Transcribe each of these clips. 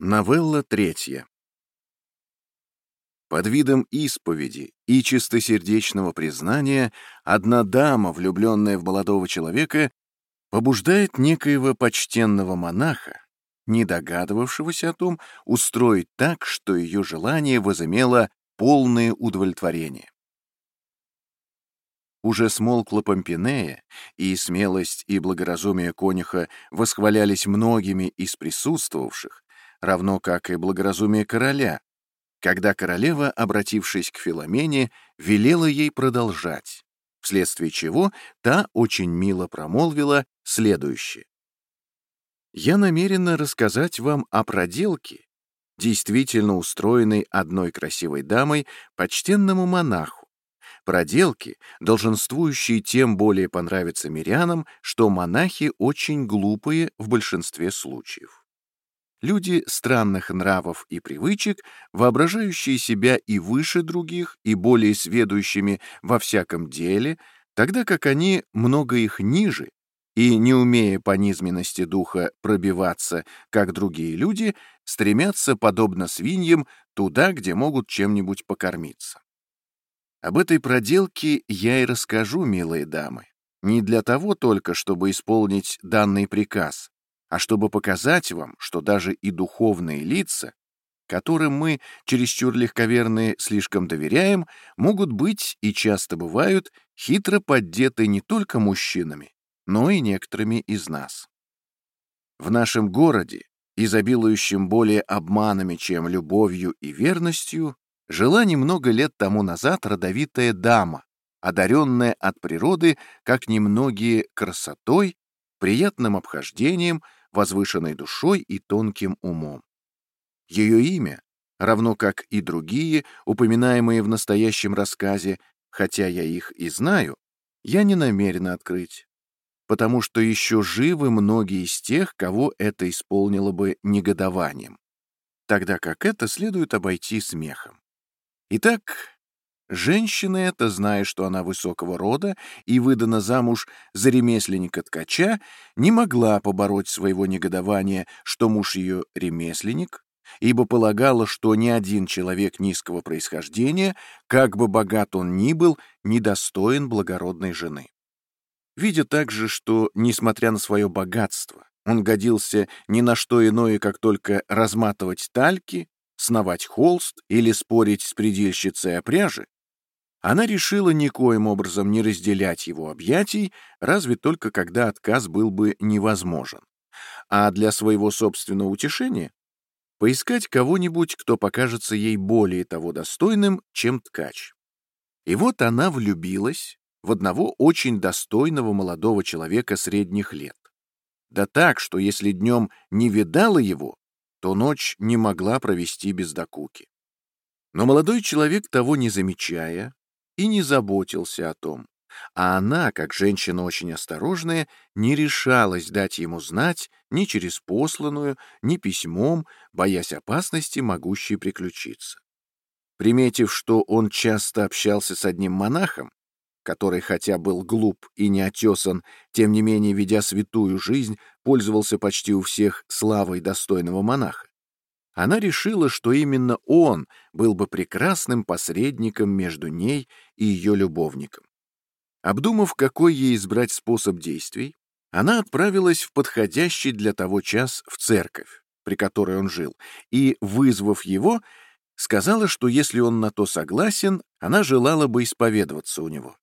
Новелла третья. Под видом исповеди и чистосердечного признания одна дама, влюбленная в молодого человека, побуждает некоего почтенного монаха, не догадывавшегося о том, устроить так, что ее желание возымело полное удовлетворение. Уже смолкла Помпинея, и смелость и благоразумие конюха восхвалялись многими из присутствовавших, равно как и благоразумие короля, когда королева, обратившись к Филомене, велела ей продолжать, вследствие чего та очень мило промолвила следующее. «Я намерена рассказать вам о проделке, действительно устроенной одной красивой дамой почтенному монаху, проделки, долженствующие тем более понравиться мирянам, что монахи очень глупые в большинстве случаев. Люди странных нравов и привычек, воображающие себя и выше других, и более сведущими во всяком деле, тогда как они много их ниже, и, не умея по низменности духа пробиваться, как другие люди, стремятся, подобно свиньям, туда, где могут чем-нибудь покормиться. Об этой проделке я и расскажу, милые дамы, не для того только, чтобы исполнить данный приказ, а чтобы показать вам, что даже и духовные лица, которым мы, чересчур легковерные, слишком доверяем, могут быть и часто бывают хитро поддеты не только мужчинами, но и некоторыми из нас. В нашем городе, изобилующем более обманами, чем любовью и верностью, жила немного лет тому назад родовитая дама, одаренная от природы, как немногие, красотой, приятным обхождением, возвышенной душой и тонким умом. Ее имя, равно как и другие, упоминаемые в настоящем рассказе, хотя я их и знаю, я не намерен открыть, потому что еще живы многие из тех, кого это исполнило бы негодованием, тогда как это следует обойти смехом. Итак, Женщина эта, зная, что она высокого рода и выдана замуж за ремесленника-ткача, не могла побороть своего негодования, что муж ее ремесленник, ибо полагала, что ни один человек низкого происхождения, как бы богат он ни был, недостоин благородной жены. Видя также, что, несмотря на свое богатство, он годился ни на что иное, как только разматывать тальки, сновать холст или спорить с предельщицей о пряже, она решила никоим образом не разделять его объятий, разве только когда отказ был бы невозможен. А для своего собственного утешения поискать кого-нибудь, кто покажется ей более того достойным, чем ткач. И вот она влюбилась в одного очень достойного молодого человека средних лет. Да так, что если днем не видала его, то ночь не могла провести без докуки. Но молодой человек, того не замечая, и не заботился о том. А она, как женщина очень осторожная, не решалась дать ему знать ни через посланную, ни письмом, боясь опасности, могущей приключиться. Приметив, что он часто общался с одним монахом, который, хотя был глуп и неотесан, тем не менее, ведя святую жизнь, пользовался почти у всех славой достойного монаха, она решила, что именно он был бы прекрасным посредником между ней и ее любовником. Обдумав, какой ей избрать способ действий, она отправилась в подходящий для того час в церковь, при которой он жил, и, вызвав его, сказала, что если он на то согласен, она желала бы исповедоваться у него.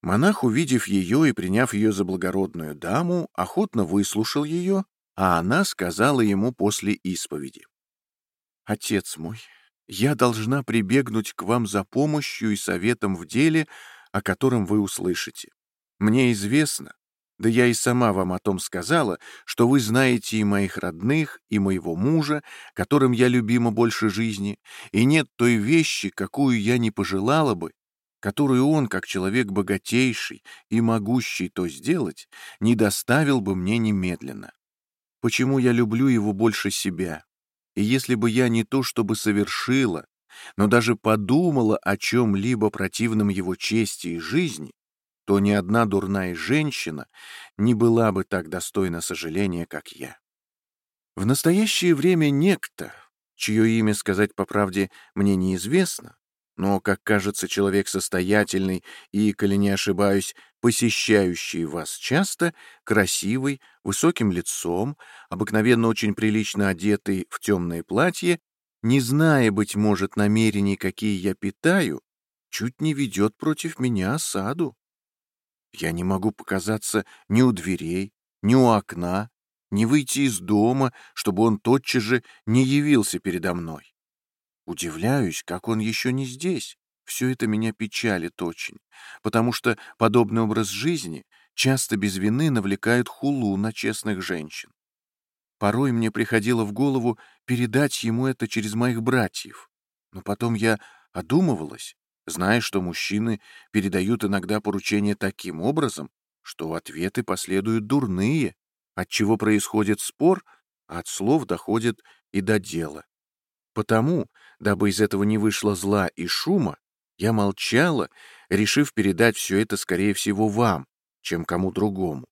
Монах, увидев ее и приняв ее за благородную даму, охотно выслушал ее, а она сказала ему после исповеди. Отец мой, я должна прибегнуть к вам за помощью и советом в деле, о котором вы услышите. Мне известно, да я и сама вам о том сказала, что вы знаете и моих родных, и моего мужа, которым я любима больше жизни, и нет той вещи, какую я не пожелала бы, которую он, как человек богатейший и могущий то сделать, не доставил бы мне немедленно. Почему я люблю его больше себя? И если бы я не то чтобы совершила, но даже подумала о чем-либо противном его чести и жизни, то ни одна дурная женщина не была бы так достойна сожаления, как я. В настоящее время некто, чье имя сказать по правде мне неизвестно, но, как кажется, человек состоятельный и, коли не ошибаюсь, посещающий вас часто, красивый, высоким лицом, обыкновенно очень прилично одетый в темное платье, не зная, быть может, намерений, какие я питаю, чуть не ведет против меня осаду. Я не могу показаться ни у дверей, ни у окна, ни выйти из дома, чтобы он тотчас же не явился передо мной. Удивляюсь, как он еще не здесь. Все это меня печалит очень, потому что подобный образ жизни часто без вины навлекает хулу на честных женщин. Порой мне приходило в голову передать ему это через моих братьев, но потом я одумывалась, зная, что мужчины передают иногда поручения таким образом, что ответы последуют дурные, от чего происходит спор, а от слов доходит и до дела. Потому, дабы из этого не вышло зла и шума, я молчала, решив передать все это, скорее всего, вам, чем кому другому.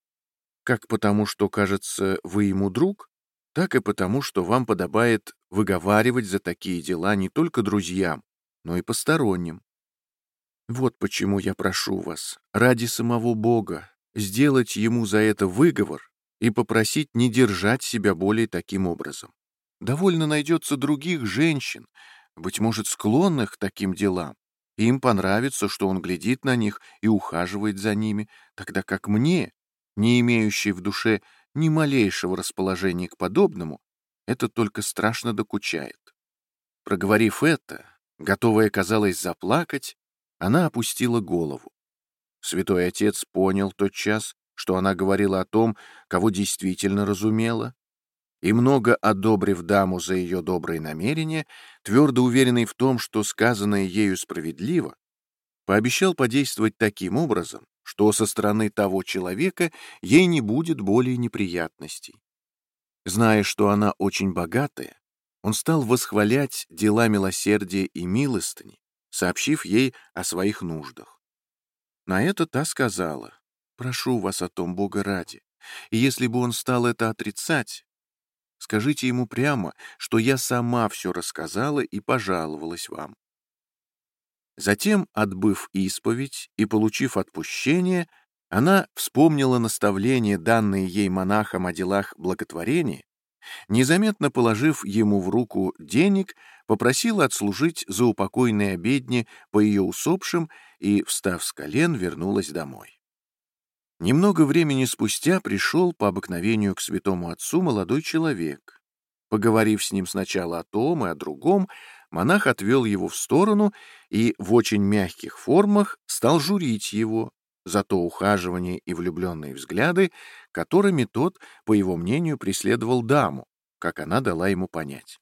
Как потому, что, кажется, вы ему друг, так и потому, что вам подобает выговаривать за такие дела не только друзьям, но и посторонним. Вот почему я прошу вас, ради самого Бога, сделать ему за это выговор и попросить не держать себя более таким образом. Довольно найдется других женщин, быть может, склонных к таким делам. Им понравится, что он глядит на них и ухаживает за ними, тогда как мне, не имеющей в душе ни малейшего расположения к подобному, это только страшно докучает. Проговорив это, готовая, казалось, заплакать, она опустила голову. Святой Отец понял тот час, что она говорила о том, кого действительно разумела, и много одобрив даму за ее добрые намерения, твердо уверенный в том, что сказанное ею справедливо, пообещал подействовать таким образом, что со стороны того человека ей не будет более неприятностей. Зная, что она очень богатая, он стал восхвалять дела милосердия и милостыни, сообщив ей о своих нуждах. На это та сказала, «Прошу вас о том, Бога ради, и если бы он стал это отрицать, Скажите ему прямо, что я сама все рассказала и пожаловалась вам. Затем, отбыв исповедь и получив отпущение, она вспомнила наставления, данные ей монахам о делах благотворения, незаметно положив ему в руку денег, попросила отслужить за упокойные обедни по ее усопшим и, встав с колен, вернулась домой. Немного времени спустя пришел по обыкновению к святому отцу молодой человек. Поговорив с ним сначала о том и о другом, монах отвел его в сторону и в очень мягких формах стал журить его за то ухаживание и влюбленные взгляды, которыми тот, по его мнению, преследовал даму, как она дала ему понять.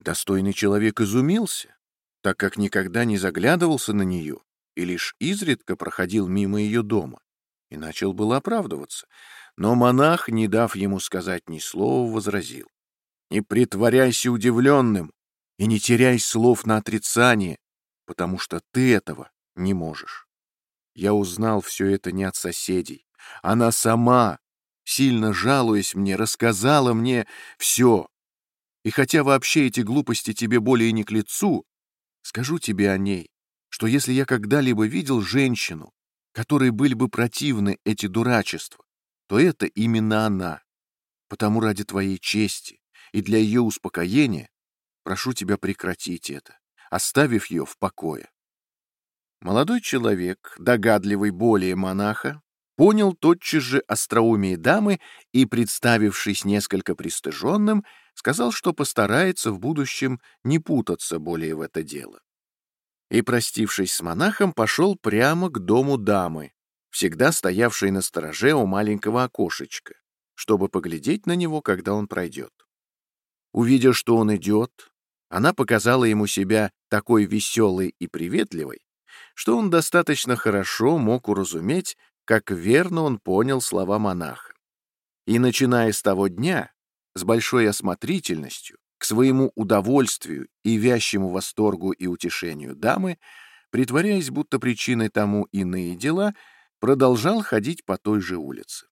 Достойный человек изумился, так как никогда не заглядывался на нее и лишь изредка проходил мимо ее дома и начал было оправдываться. Но монах, не дав ему сказать ни слова, возразил. «Не притворяйся удивленным и не теряй слов на отрицание, потому что ты этого не можешь. Я узнал все это не от соседей. Она сама, сильно жалуясь мне, рассказала мне все. И хотя вообще эти глупости тебе более не к лицу, скажу тебе о ней, что если я когда-либо видел женщину, которой были бы противны эти дурачества, то это именно она. Потому ради твоей чести и для ее успокоения прошу тебя прекратить это, оставив ее в покое. Молодой человек, догадливый более монаха, понял тотчас же остроумие дамы и, представившись несколько пристыженным, сказал, что постарается в будущем не путаться более в это дело и, простившись с монахом, пошел прямо к дому дамы, всегда стоявшей на стороже у маленького окошечка, чтобы поглядеть на него, когда он пройдет. Увидя, что он идет, она показала ему себя такой веселой и приветливой, что он достаточно хорошо мог уразуметь, как верно он понял слова монаха. И, начиная с того дня, с большой осмотрительностью, своему удовольствию и вящему восторгу и утешению дамы, притворяясь, будто причиной тому иные дела, продолжал ходить по той же улице.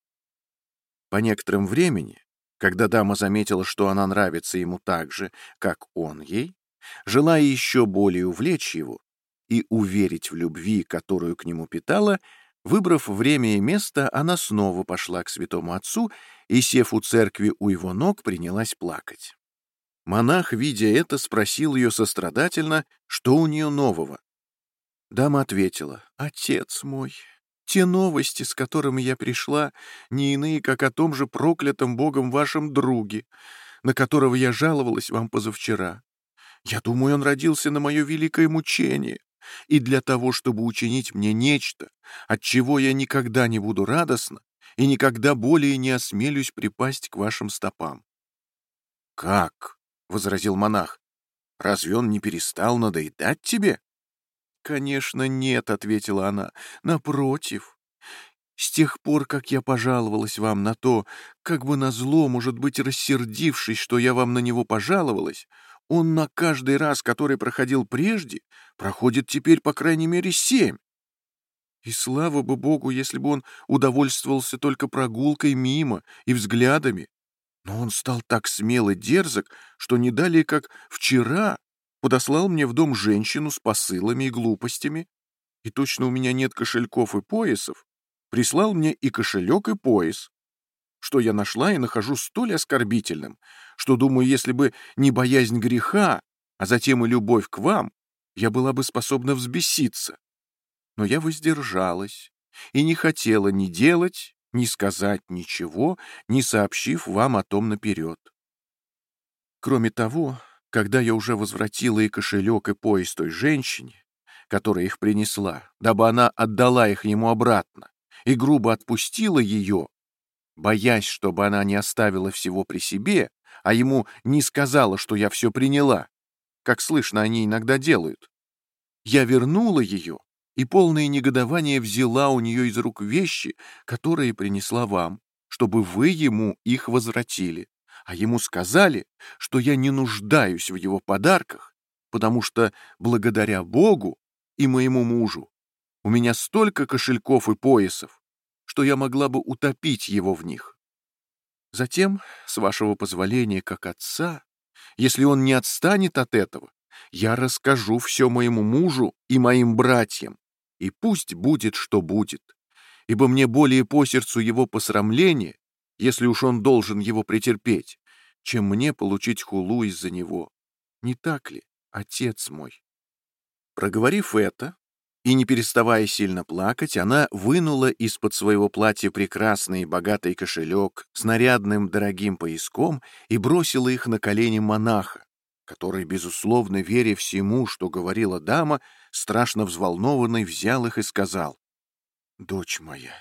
По некоторым времени, Когда дама заметила, что она нравится ему так же, как он ей, желая еще более увлечь его и уверить в любви, которую к нему питала, выбрав время и место, она снова пошла к святому отцу и, сев у церкви у его ног, принялась плакать. Монах, видя это, спросил ее сострадательно, что у нее нового. Дама ответила, «Отец мой, те новости, с которыми я пришла, не иные, как о том же проклятом Богом вашем друге, на которого я жаловалась вам позавчера. Я думаю, он родился на мое великое мучение, и для того, чтобы учинить мне нечто, от чего я никогда не буду радостна и никогда более не осмелюсь припасть к вашим стопам. «Как?» — возразил монах. «Разве он не перестал надоедать тебе?» «Конечно, нет», — ответила она. «Напротив, с тех пор, как я пожаловалась вам на то, как бы назло, может быть, рассердившись, что я вам на него пожаловалась, он на каждый раз, который проходил прежде, проходит теперь по крайней мере семь. И слава бы Богу, если бы он удовольствовался только прогулкой мимо и взглядами. Но он стал так смел дерзок, что не далее, как вчера, подослал мне в дом женщину с посылами и глупостями, и точно у меня нет кошельков и поясов, прислал мне и кошелек, и пояс, что я нашла и нахожу столь оскорбительным, что, думаю, если бы не боязнь греха, а затем и любовь к вам, я была бы способна взбеситься. Но я воздержалась и не хотела ни делать, ни сказать ничего, не сообщив вам о том наперед. Кроме того, когда я уже возвратила и кошелек, и пояс той женщине, которая их принесла, дабы она отдала их ему обратно, и грубо отпустила ее, боясь, чтобы она не оставила всего при себе, а ему не сказала, что я все приняла, как слышно, они иногда делают. Я вернула ее и полное негодование взяла у нее из рук вещи, которые принесла вам, чтобы вы ему их возвратили а ему сказали, что я не нуждаюсь в его подарках, потому что благодаря Богу и моему мужу у меня столько кошельков и поясов, что я могла бы утопить его в них. Затем, с вашего позволения как отца, если он не отстанет от этого, я расскажу все моему мужу и моим братьям, и пусть будет, что будет, ибо мне более по сердцу его посрамление, если уж он должен его претерпеть, чем мне получить хулу из-за него. Не так ли, отец мой? Проговорив это, и не переставая сильно плакать, она вынула из-под своего платья прекрасный и богатый кошелек с нарядным дорогим пояском и бросила их на колени монаха, который, безусловно, веря всему, что говорила дама, страшно взволнованный, взял их и сказал, «Дочь моя,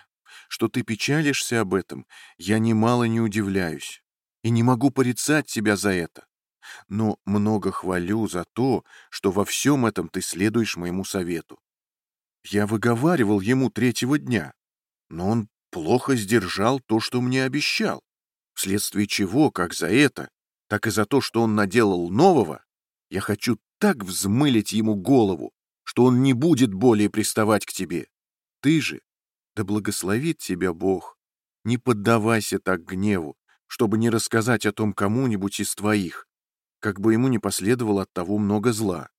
что ты печалишься об этом, я немало не удивляюсь, и не могу порицать тебя за это, но много хвалю за то, что во всем этом ты следуешь моему совету. Я выговаривал ему третьего дня, но он плохо сдержал то, что мне обещал, вследствие чего, как за это, так и за то, что он наделал нового, я хочу так взмылить ему голову, что он не будет более приставать к тебе. Ты же, да благословит тебя Бог, не поддавайся так гневу, чтобы не рассказать о том кому-нибудь из твоих, как бы ему не последовало от того много зла.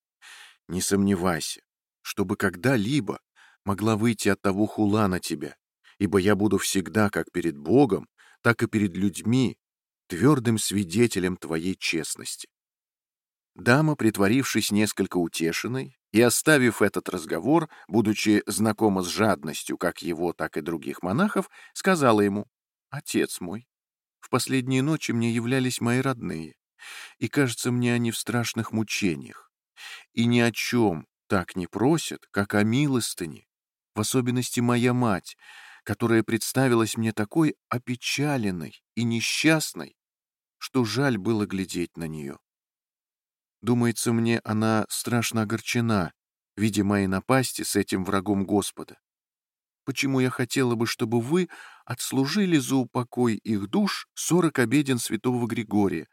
Не сомневайся, чтобы когда-либо могла выйти от того хула на тебя, ибо я буду всегда как перед Богом, так и перед людьми, твердым свидетелем твоей честности. Дама, притворившись несколько утешенной, и, оставив этот разговор, будучи знакома с жадностью как его, так и других монахов, сказала ему, «Отец мой, в последние ночи мне являлись мои родные, и, кажется, мне они в страшных мучениях, и ни о чем так не просят, как о милостыне, в особенности моя мать, которая представилась мне такой опечаленной и несчастной, что жаль было глядеть на нее. Думается мне, она страшно огорчена, видя мои напасти с этим врагом Господа. Почему я хотела бы, чтобы вы отслужили за упокой их душ сорок обеден святого Григория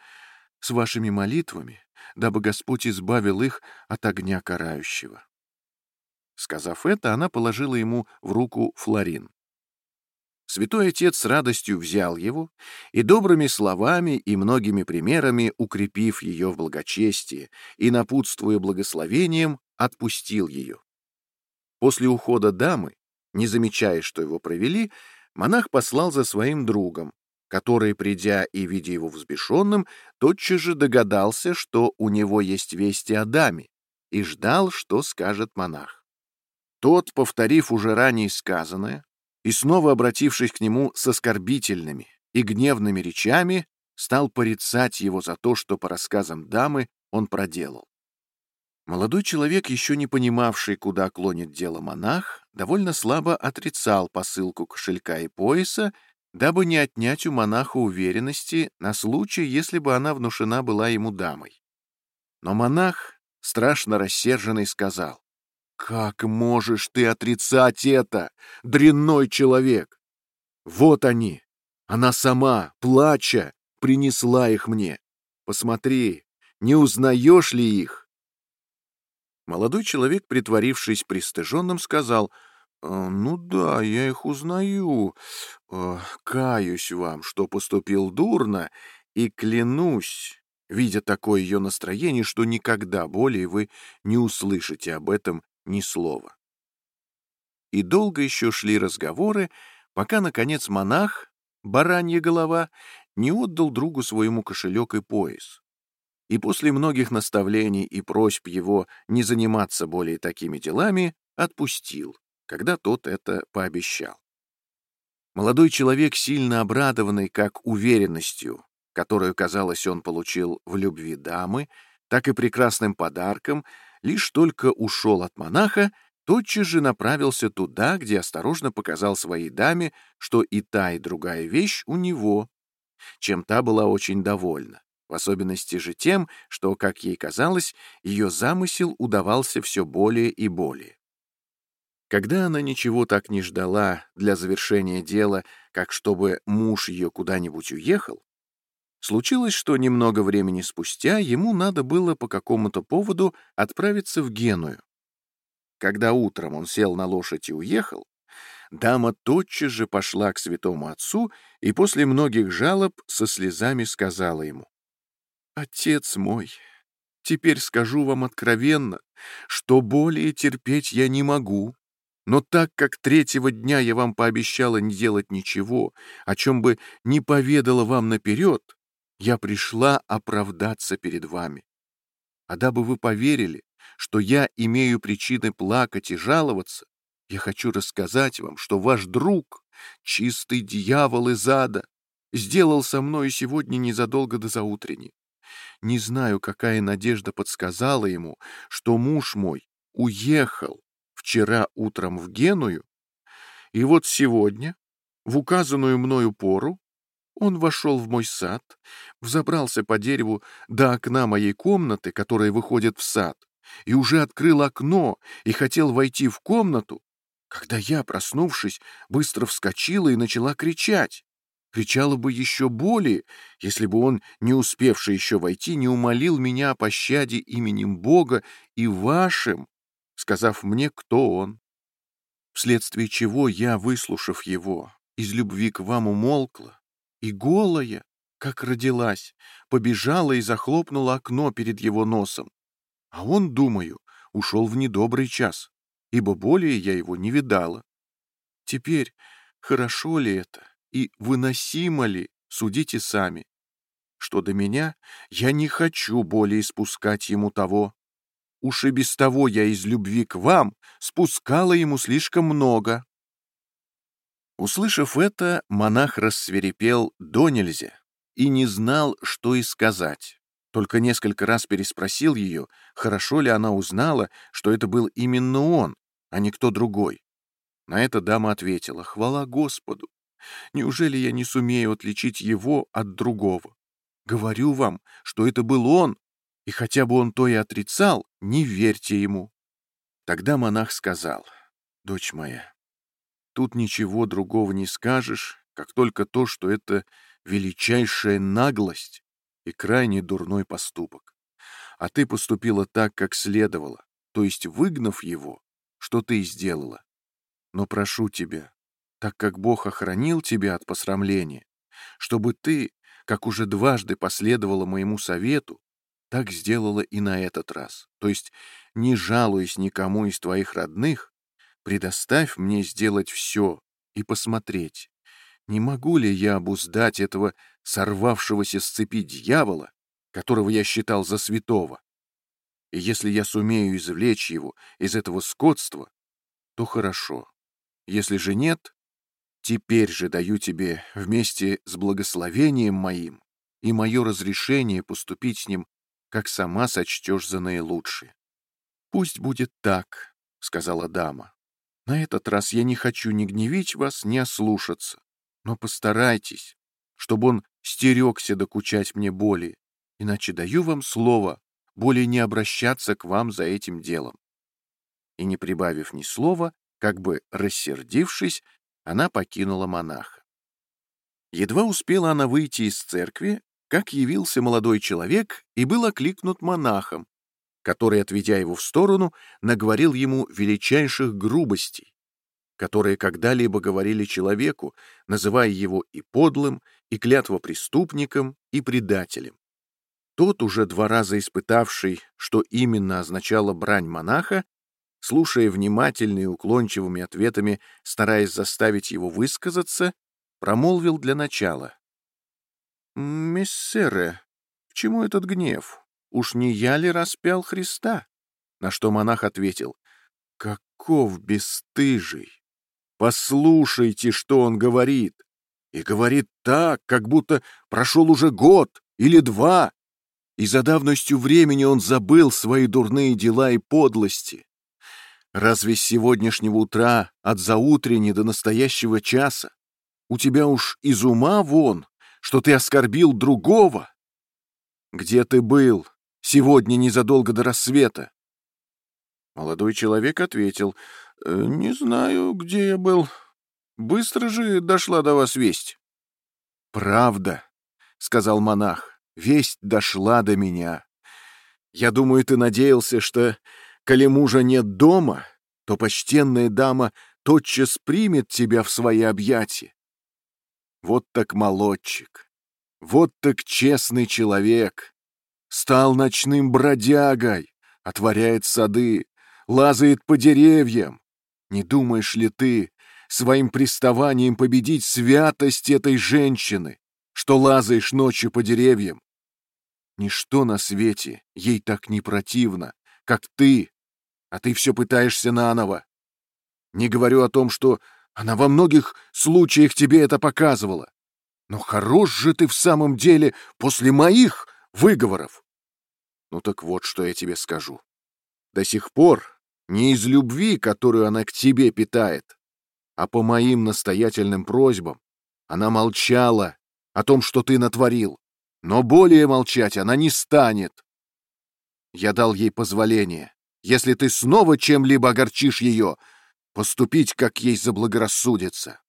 с вашими молитвами, дабы Господь избавил их от огня карающего. Сказав это, она положила ему в руку флорин. Святой Отец с радостью взял его и добрыми словами и многими примерами, укрепив ее в благочестии и напутствуя благословением, отпустил ее. После ухода дамы, не замечая, что его провели, монах послал за своим другом, который, придя и видя его взбешенным, тотчас же догадался, что у него есть вести о даме, и ждал, что скажет монах. Тот, повторив уже ранее сказанное, и снова обратившись к нему с оскорбительными и гневными речами, стал порицать его за то, что по рассказам дамы он проделал. Молодой человек, еще не понимавший, куда клонит дело монах, довольно слабо отрицал посылку кошелька и пояса, дабы не отнять у монаха уверенности на случай, если бы она внушена была ему дамой. Но монах, страшно рассерженный, сказал, «Как можешь ты отрицать это, дрянной человек? Вот они, она сама, плача, принесла их мне. Посмотри, не узнаешь ли их?» Молодой человек, притворившись пристыженным, сказал, «Э, «Ну да, я их узнаю. Э, каюсь вам, что поступил дурно, и клянусь, видя такое ее настроение, что никогда более вы не услышите об этом ни слова. И долго еще шли разговоры, пока, наконец, монах, баранья голова, не отдал другу своему кошелек и пояс. И после многих наставлений и просьб его не заниматься более такими делами, отпустил, когда тот это пообещал. Молодой человек, сильно обрадованный как уверенностью, которую, казалось, он получил в любви дамы, так и прекрасным подарком, лишь только ушел от монаха, тотчас же направился туда, где осторожно показал своей даме, что и та, и другая вещь у него, чем та была очень довольна, в особенности же тем, что, как ей казалось, ее замысел удавался все более и более. Когда она ничего так не ждала для завершения дела, как чтобы муж ее куда-нибудь уехал, Случилось, что немного времени спустя ему надо было по какому-то поводу отправиться в Геную. Когда утром он сел на лошадь и уехал, дама тотчас же пошла к святому отцу и после многих жалоб со слезами сказала ему, «Отец мой, теперь скажу вам откровенно, что более терпеть я не могу, но так как третьего дня я вам пообещала не делать ничего, о чем бы не поведала вам наперед, я пришла оправдаться перед вами. А дабы вы поверили, что я имею причины плакать и жаловаться, я хочу рассказать вам, что ваш друг, чистый дьявол из ада, сделал со мною сегодня незадолго до заутренней. Не знаю, какая надежда подсказала ему, что муж мой уехал вчера утром в Геную, и вот сегодня, в указанную мною пору, он вошел в мой сад, взобрался по дереву до окна моей комнаты, которая выходит в сад, и уже открыл окно и хотел войти в комнату, когда я, проснувшись, быстро вскочила и начала кричать. Кричала бы еще более, если бы он, не успевший еще войти, не умолил меня о пощаде именем Бога и вашим, сказав мне, кто он. Вследствие чего я, выслушав его, из любви к вам умолкла, и голая, как родилась, побежала и захлопнула окно перед его носом. А он, думаю, ушел в недобрый час, ибо более я его не видала. Теперь, хорошо ли это и выносимо ли, судите сами. Что до меня, я не хочу более спускать ему того. Уж и без того я из любви к вам спускала ему слишком много. Услышав это, монах рассверепел до нельзя и не знал, что и сказать. Только несколько раз переспросил ее, хорошо ли она узнала, что это был именно он, а не кто другой. На это дама ответила, «Хвала Господу! Неужели я не сумею отличить его от другого? Говорю вам, что это был он, и хотя бы он то и отрицал, не верьте ему». Тогда монах сказал, «Дочь моя, Тут ничего другого не скажешь, как только то, что это величайшая наглость и крайне дурной поступок. А ты поступила так, как следовало, то есть выгнав его, что ты и сделала. Но прошу тебя, так как Бог охранил тебя от посрамления, чтобы ты, как уже дважды последовала моему совету, так сделала и на этот раз. То есть, не жалуясь никому из твоих родных, предоставь мне сделать все и посмотреть, не могу ли я обуздать этого сорвавшегося с цепи дьявола, которого я считал за святого? И если я сумею извлечь его из этого скотства, то хорошо. Если же нет, теперь же даю тебе вместе с благословением моим и мое разрешение поступить с ним, как сама сочтешь за наилучшее. «Пусть будет так», — сказала дама. «На этот раз я не хочу ни гневить вас, ни ослушаться, но постарайтесь, чтобы он стерегся докучать мне более, иначе даю вам слово более не обращаться к вам за этим делом. И не прибавив ни слова, как бы рассердившись, она покинула монаха. Едва успела она выйти из церкви, как явился молодой человек и был окликнут монахом, который, отведя его в сторону, наговорил ему величайших грубостей, которые когда-либо говорили человеку, называя его и подлым, и клятвопреступником, и предателем. Тот, уже два раза испытавший, что именно означала брань монаха, слушая внимательными и уклончивыми ответами, стараясь заставить его высказаться, промолвил для начала. «Мессере, к чему этот гнев? Уж не я ли распял Христа?» На что монах ответил. «Каков бесстыжий! Послушайте, что он говорит. И говорит так, как будто прошел уже год или два, и за давностью времени он забыл свои дурные дела и подлости. Разве с сегодняшнего утра, от заутренней до настоящего часа, у тебя уж из ума вон, что ты оскорбил другого? Где ты был сегодня незадолго до рассвета? Молодой человек ответил, «Э, «Не знаю, где я был. Быстро же дошла до вас весть». «Правда», — сказал монах, — «весть дошла до меня. Я думаю, ты надеялся, что, коли мужа нет дома, то почтенная дама тотчас примет тебя в свои объятия. Вот так молодчик, вот так честный человек. Стал ночным бродягой, отворяет сады, лазает по деревьям. Не думаешь ли ты своим приставанием победить святость этой женщины, что лазаешь ночью по деревьям? Ничто на свете ей так не противно, как ты, а ты все пытаешься наново. Не говорю о том, что она во многих случаях тебе это показывала. Но хорош же ты в самом деле после моих выговоров. Ну так вот, что я тебе скажу. До сих пор не из любви, которую она к тебе питает, а по моим настоятельным просьбам она молчала о том, что ты натворил, но более молчать она не станет. Я дал ей позволение, если ты снова чем-либо огорчишь ее, поступить, как ей заблагорассудится.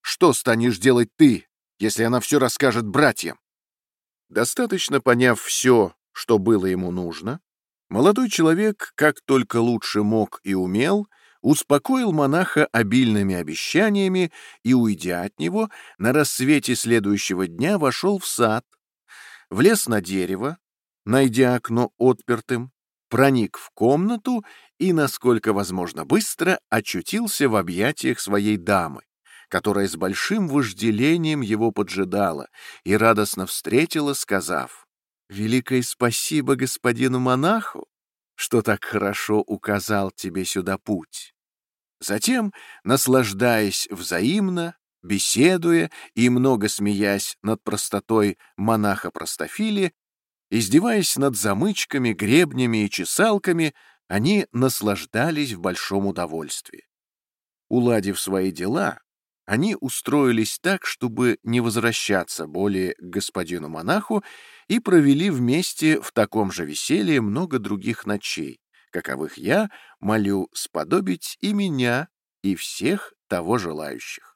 Что станешь делать ты, если она все расскажет братьям? Достаточно поняв все, что было ему нужно, Молодой человек, как только лучше мог и умел, успокоил монаха обильными обещаниями и, уйдя от него, на рассвете следующего дня вошел в сад, влез на дерево, найдя окно отпертым, проник в комнату и, насколько возможно быстро, очутился в объятиях своей дамы, которая с большим вожделением его поджидала и радостно встретила, сказав Великое спасибо господину монаху, что так хорошо указал тебе сюда путь. Затем, наслаждаясь взаимно, беседуя и много смеясь над простотой монаха-простофили, издеваясь над замычками, гребнями и чесалками, они наслаждались в большом удовольствии. Уладив свои дела, они устроились так, чтобы не возвращаться более к господину монаху, и провели вместе в таком же веселье много других ночей, каковых я молю сподобить и меня, и всех того желающих.